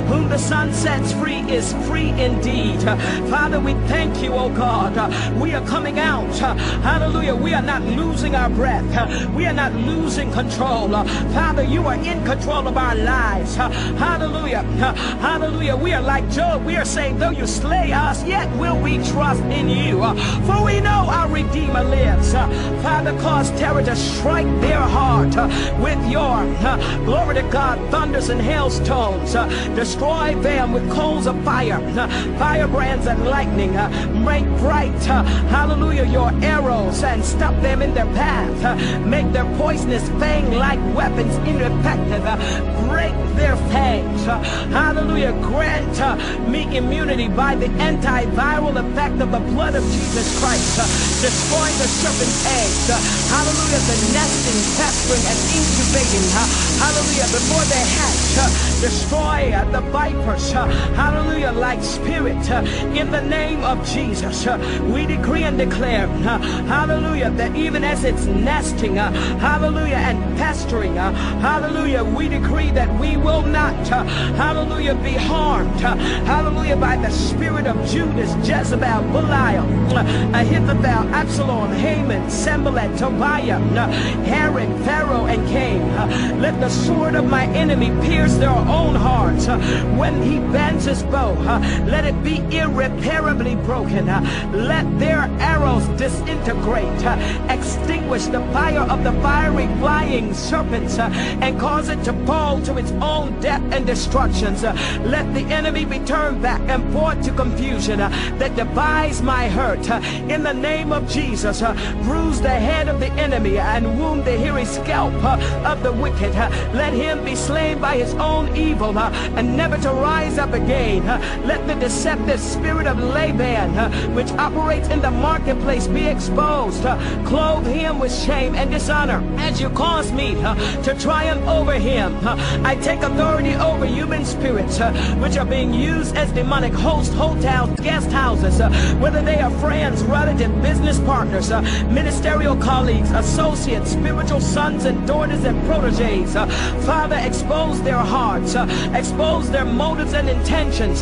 Whom the Son sets free is free indeed. Father, we thank you, oh God. We are coming out. Hallelujah. We are not losing our breath. We are not losing control. Father, you are in control of our lives. Hallelujah. Hallelujah. We are like Job. We are saying, though you slay us, yet will we trust in you. For we know our Redeemer lives. Father, cause terror to strike their heart with your, glory to God, thunders and hailstones. Destroy them with coals of fire, firebrands and lightning. Make bright, hallelujah, your arrows and stop them in their path. Make their poisonous fang-like weapons ineffective. Break their fangs. Hallelujah. Grant me immunity by the antiviral effect of the blood of Jesus Christ. Destroying the serpent's eggs. Hallelujah. The nesting, festering, and incubating. Hallelujah. Before they hatch. Destroy the vipers. Hallelujah. Like spirit. In the name of Jesus, we decree and declare, uh, hallelujah, that even as it's nesting, uh, hallelujah, and pestering, uh, hallelujah, we decree that we will not, uh, hallelujah, be harmed, uh, hallelujah, by the spirit of Judas, Jezebel, Belial, uh, Ahithophel, Absalom, Haman, Sanballat, Tobiah, Herod, Pharaoh, and Cain. Let the sword of my enemy pierce their own hearts. When he bends his bow, let it be irreparably broken. Let their arrows disintegrate, uh, extinguish the fire of the fiery flying serpents, uh, and cause it to fall to its own death and destructions. Uh, let the enemy be turned back and brought to confusion uh, that devise my hurt. Uh, in the name of Jesus, uh, bruise the head of the enemy and wound the hairy scalp of the wicked. Let him be slain by his own evil and never to rise up again. Let the deceptive spirit of Laban, which operates in the marketplace, be exposed. Uh, clothe him with shame and dishonor as you cause me uh, to triumph over him. Uh, I take authority over human spirits which are being used as demonic hosts, hotels, guest houses, whether they are friends, relatives, business partners, ministerial colleagues, associates, spiritual sons and daughters and proteges. Father, expose their hearts, expose their motives and intentions,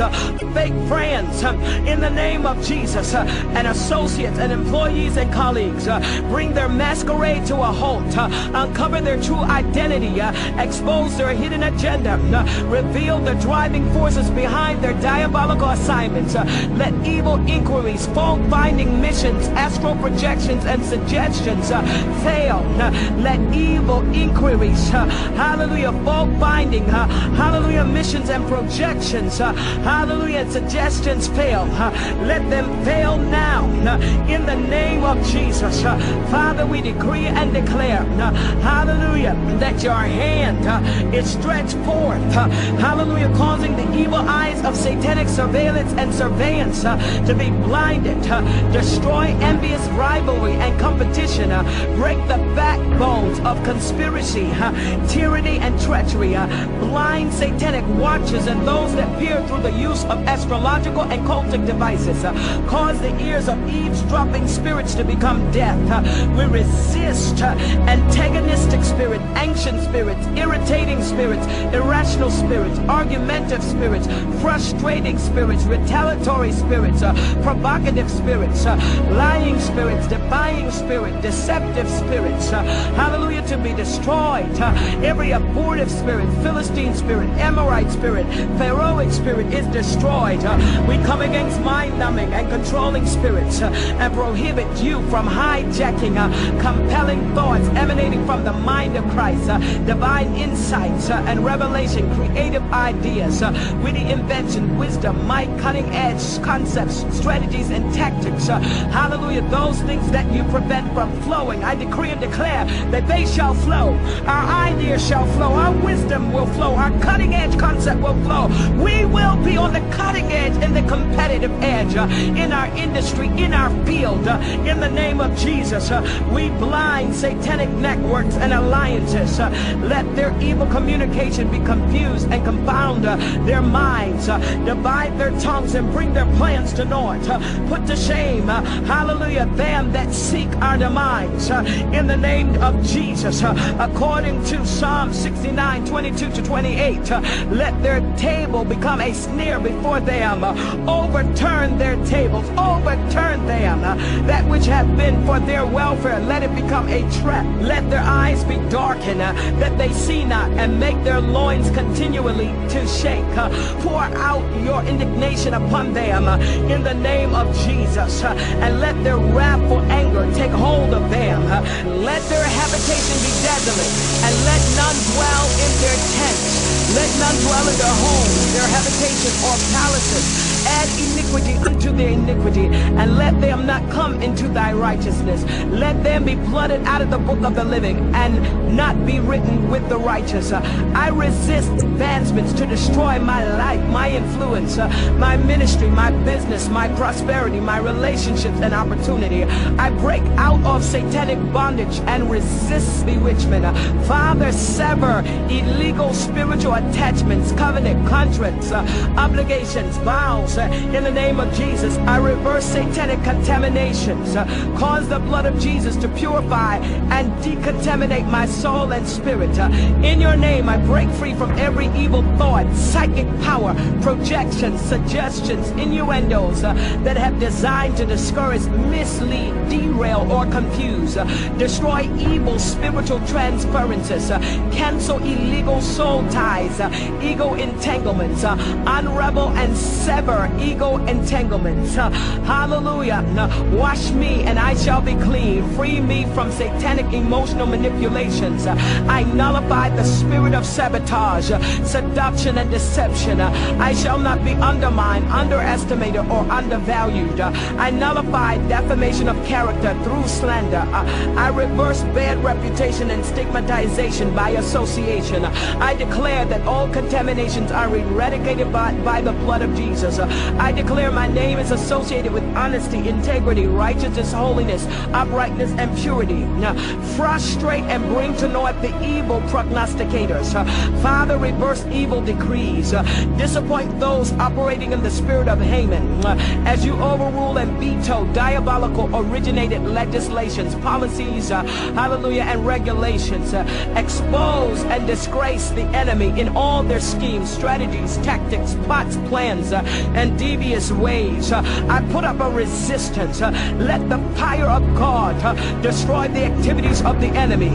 fake friends, in the name of Jesus, uh, and associates and employees and colleagues. uh, bring their masquerade to a halt, uh, uncover their true identity, uh, expose their hidden agenda, uh, reveal the driving forces behind their diabolical assignments. uh, let evil inquiries, fault-finding missions, astral projections, and suggestions uh, fail. Let evil inquiries, hallelujah, fault-finding, hallelujah, missions and projections, hallelujah, suggestions fail. Let them fail now uh, in the name of Jesus. Uh, Father, we decree and declare, uh, hallelujah, that your hand uh, is stretched forth, uh, hallelujah, causing the evil eyes of satanic surveillance and surveillance uh, to be blinded, destroy envious rivalry and competition, break the backbones of conspiracy, tyranny, and treachery, blind satanic watchers and those that peer through the use of astrological and cultic devices, cause the ears of eavesdropping spirits to become deaf. We resist antagonistic spirit, ancient spirits, irritating spirits, irrational spirits, argumentative spirits, frustrating spirits, retaliatory spirits, uh, provocative spirits, uh, lying spirits, defying spirit, deceptive spirits, uh, hallelujah, to be destroyed. Every abortive spirit, Philistine spirit, Amorite spirit, Pharaohic spirit is destroyed. We come against mind-numbing and controlling spirits uh, and prohibit you from hijacking uh, compelling thoughts emanating from the mind of Christ, uh, divine insights and revelation, creative ideas, witty invention, wisdom, might, cutting edge concepts, strategies, and tactics. hallelujah, those things that you prevent from flowing. I decree and declare that they shall flow. Our ideas shall flow. Our wisdom will flow. Our cutting edge concept will flow. We will be on the cutting edge and the competitive edge in our industry, in our field. uh, in the name of Jesus, uh, we blind satanic networks and alliances. uh, let their evil communication be confused and confound their minds. divide their tongues and bring their plans to naught. put to shame, hallelujah, them that seek our demise. in the name of Jesus, according to Psalm 69, 22 to 28, uh, let their table become a snare before them. overturn their tables, overturn them. uh, that which have been for their welfare, let it become a trap. Let their eyes be darkened, uh, that they see not, and make their loins continually to shake. uh, pour out your indignation upon them in the name of Jesus, and let their wrathful anger take hold of them. let their habitation be desolate, and let none dwell in their tents. Let none dwell in their homes, their habitation, or palaces. Add iniquity unto their iniquity, and let them not come into thy righteousness. Let them be blotted out of the book of the living, and not be written with the righteous. I resist advancements to destroy my life, my influence, my ministry, my business, my prosperity, my relationships, and opportunity. I break out of satanic bondage and resist bewitchment. Father, sever illegal spiritual attachments, covenant, contracts, obligations, vows, uh, in the name of Jesus. I reverse satanic contaminations. Uh, cause the blood of Jesus to purify and decontaminate my soul and spirit. Uh, in your name, I break free from every evil thought, psychic power, projections, suggestions, innuendos that have designed to discourage, mislead, derail, or confuse. Destroy evil spiritual transferences. Cancel illegal soul ties, ego entanglements. Unravel and sever ego entanglements. Uh, hallelujah. Wash me and I shall be clean. Free me from satanic emotional manipulations. Uh, I nullify the spirit of sabotage, uh, seduction, and deception. I shall not be undermined, underestimated, or undervalued. I nullify defamation of character through slander. I reverse bad reputation and stigmatization by association. I declare that all contaminations are eradicated by, by the blood of Jesus. I declare my name is associated with honesty, integrity, righteousness, holiness, uprightness, and purity. Frustrate and bring to naught the evil prognosticators. Uh, Father, reverse evil decrees. Uh, disappoint those operating in the spirit of Haman. Uh, as you overrule and veto diabolical originated legislations, policies, hallelujah, and regulations. Expose and disgrace the enemy in all their schemes, strategies, tactics, plots, plans, uh, and devious ways. I put up a resistance. Let the fire of God destroy the activities of the enemy.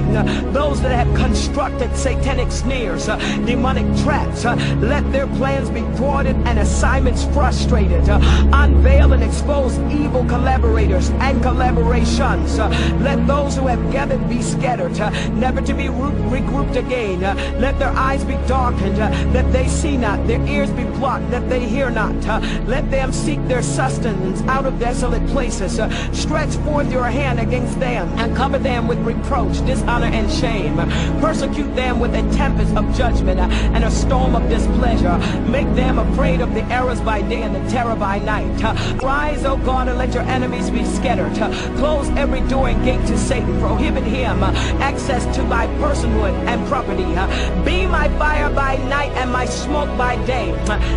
Those that have constructed satanic uh, demonic traps, let their plans be thwarted and assignments frustrated. Unveil and expose evil collaborators and collaborations. Let those who have gathered be scattered, never to be regrouped again. Let their eyes be darkened, that they see not, their ears be blocked, that they hear not. Uh, let them seek their sustenance out of desolate places. Uh, stretch forth your hand against them and cover them with reproach, dishonor, and shame. Persecute them with a tempest of judgment uh, and a storm of displeasure. Make them afraid of the arrows by day and the terror by night. Rise, O God, and let your enemies be scattered. Close every door and gate to Satan. Prohibit him access to thy personhood and property. Be my fire by night and my smoke by day.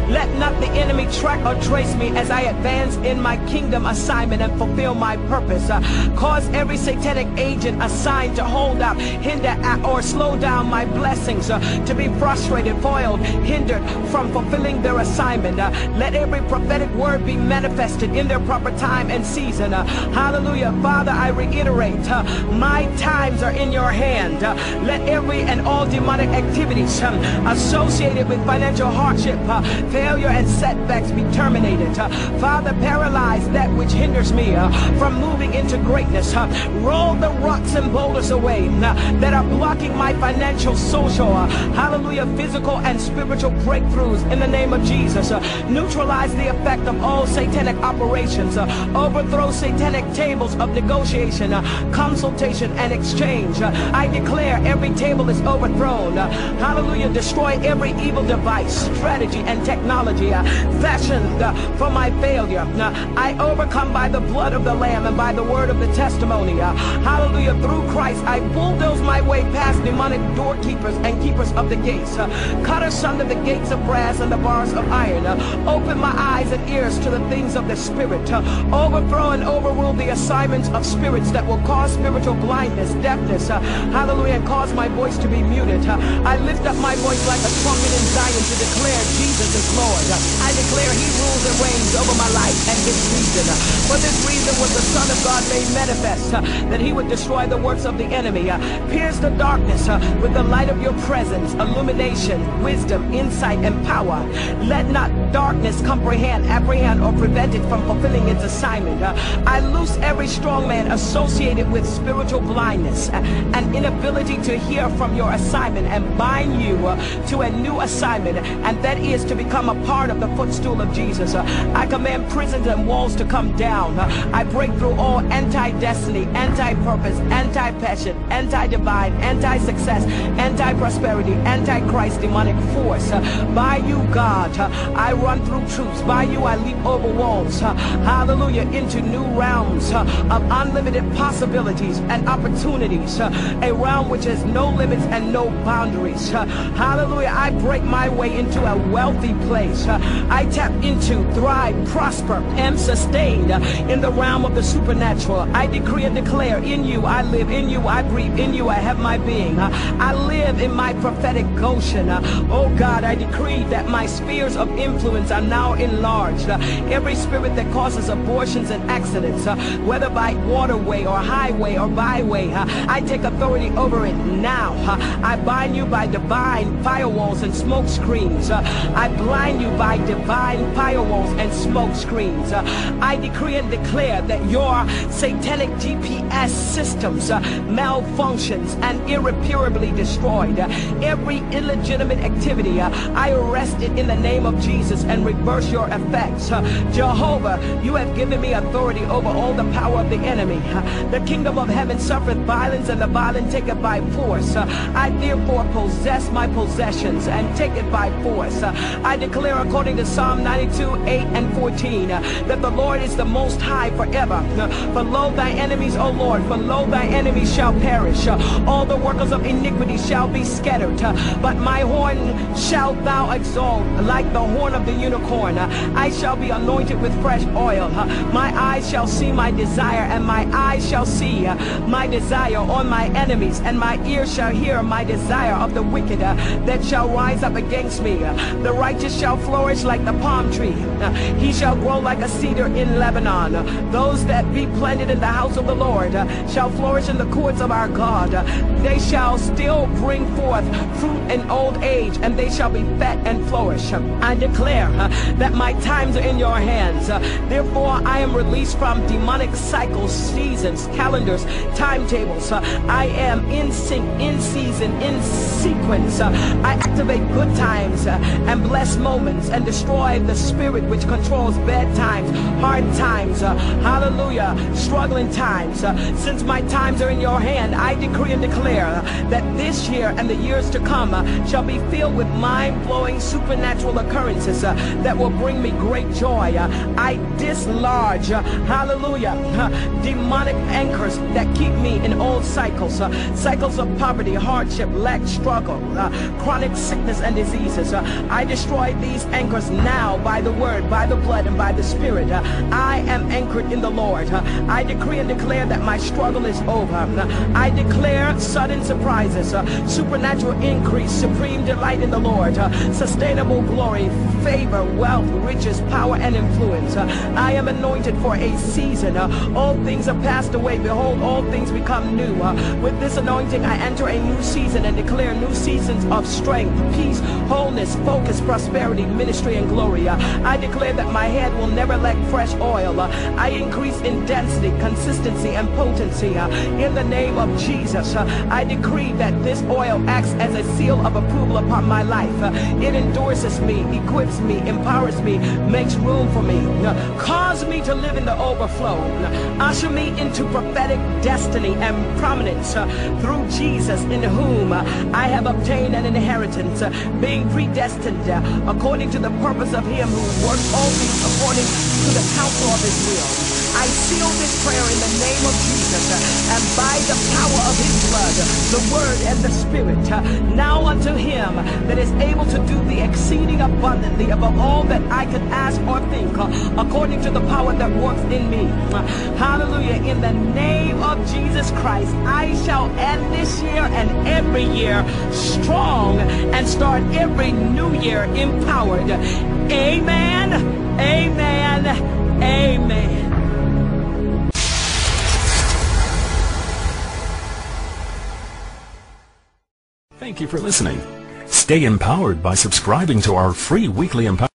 Let not the enemy track or trace me as I advance in my kingdom assignment and fulfill my purpose. Uh, cause every satanic agent assigned to hold up, hinder, or slow down my blessings uh, to be frustrated, foiled, hindered from fulfilling their assignment. Uh, let every prophetic word be manifested in their proper time and season. Uh, hallelujah. Father, I reiterate, uh, my times are in your hand. Uh, let every and all demonic activities um, associated with financial hardship, failure, and setbacks be terminated. Uh, Father, paralyze that which hinders me uh, from moving into greatness. Uh, roll the rocks and boulders away uh, that are blocking my financial, social, uh, hallelujah, physical, and spiritual breakthroughs in the name of Jesus. Uh, neutralize the effect of all satanic operations. Overthrow satanic tables of negotiation, consultation, and exchange. I declare every table is overthrown. Hallelujah. Destroy every evil device, strategy, and technology uh, for my failure. Uh, I overcome by the blood of the Lamb and by the word of the testimony. Uh, hallelujah. Through Christ, I bulldoze my way past demonic doorkeepers and keepers of the gates. Cut asunder the gates of brass and the bars of iron. Open my eyes and ears to the things of the Spirit. Overthrow and overrule the assignments of spirits that will cause spiritual blindness, deafness, hallelujah, and cause my voice to be muted. I lift up my voice like a trumpet in Zion to declare Jesus is Lord. I declare he rules and reigns over my life and this reason. For this reason was the Son of God made manifest, uh, that he would destroy the works of the enemy. Uh, pierce the darkness uh, with the light of your presence, illumination, wisdom, insight, and power. Let not darkness comprehend, apprehend, or prevent it from fulfilling its assignment. I loose every strong man associated with spiritual blindness and inability to hear from your assignment and bind you to a new assignment, and that is to become a part of the footstool of Jesus. Uh, I command prisons and walls to come down. Uh, I break through all anti-destiny, anti-purpose, anti-passion, anti-divine, anti-success, anti-prosperity, anti-Christ demonic force. Uh, by you, God, uh, I run through troops. By you, I leap over walls. Hallelujah. Into new realms of unlimited possibilities and opportunities. A realm which has no limits and no boundaries. Hallelujah. I break my way into a wealthy place. I tap into, thrive, prosper, and sustain in the realm of the supernatural. I decree and declare in you I live, in you I breathe, in you I have my being. I live in my prophetic Goshen. Oh God, I decree that my spheres of influence are now enlarged. Every spirit that causes abortions and accidents, whether by waterway or highway or byway, I take authority over it now. I bind you by divine firewalls and smoke screens. I blind you by divine firewalls and smoke screens. Uh, I decree and declare that your satanic GPS systems uh, malfunctions and irreparably destroyed. Uh, every illegitimate activity, I arrest it in the name of Jesus and reverse your effects. Jehovah, you have given me authority over all the power of the enemy. The kingdom of heaven suffereth violence and the violent take it by force. I therefore possess my possessions and take it by force. I declare according to Psalm 92, 8 and 14 uh, that the Lord is the most high forever. Uh, for lo thy enemies, O Lord, for lo thy enemies shall perish. Uh, all the workers of iniquity shall be scattered. But my horn shalt thou exalt like the horn of the unicorn. I shall be anointed with fresh oil. My eyes shall see my desire, and my eyes shall see my desire on my enemies, and my ears shall hear my desire of the wicked that shall rise up against me. The righteous shall flourish like the palm tree. He shall grow like a cedar in Lebanon. Those that be planted in the house of the Lord shall flourish in the courts of our God. They shall still bring forth fruit in old age, and they shall be fat and flourish. I declare uh, that my times are in your hands. Therefore, I am released from demonic cycles, seasons, calendars, timetables. I am in sync, in season, in sequence. I activate good times uh, and bless moments and destroy the spirit which controls bad times, hard times. Uh, hallelujah. Struggling times. Uh, since my times are in your hand, I decree and declare uh, that this year and the years to come shall be filled with mind-blowing supernatural occurrences that will bring me great joy. I dislodge, hallelujah, demonic anchors that keep me in old cycles, cycles of poverty, hardship, lack, struggle, chronic sickness and diseases. I destroy these anchors now by the word, by the blood, and by the spirit. Uh, I am anchored in the Lord. Uh, I decree and declare that my struggle is over. Uh, I declare sudden surprises, supernatural increase, supreme delight in the Lord, sustainable glory, favor, wealth, riches, power, and influence. I am anointed for a season. All things are passed away. Behold, all things become new. With this anointing, I enter a new season and declare new seasons of strength, peace, wholeness, focus, prosperity, ministry, and glory. I declare that my head will never lack fresh oil. I increase in density, consistency, and potency. In the name of Jesus, I decree that this oil acts as a seal of approval upon my life. It endorses me, equips me, empowers me, makes room for me, cause me to live in the overflow, usher me into prophetic destiny and prominence through Jesus in whom I have obtained an inheritance, being predestined according to the purpose of him who works all things according to the counsel of his will. I seal this prayer in the name of Jesus uh, and by the power of his blood, the word and the spirit. Uh, now unto him that is able to do the exceeding abundantly above all that I could ask or think uh, according to the power that works in me. Hallelujah. In the name of Jesus Christ, I shall end this year and every year strong and start every new year empowered. Amen. Amen. Amen. Thank you for listening. Stay empowered by subscribing to our free weekly empowerment.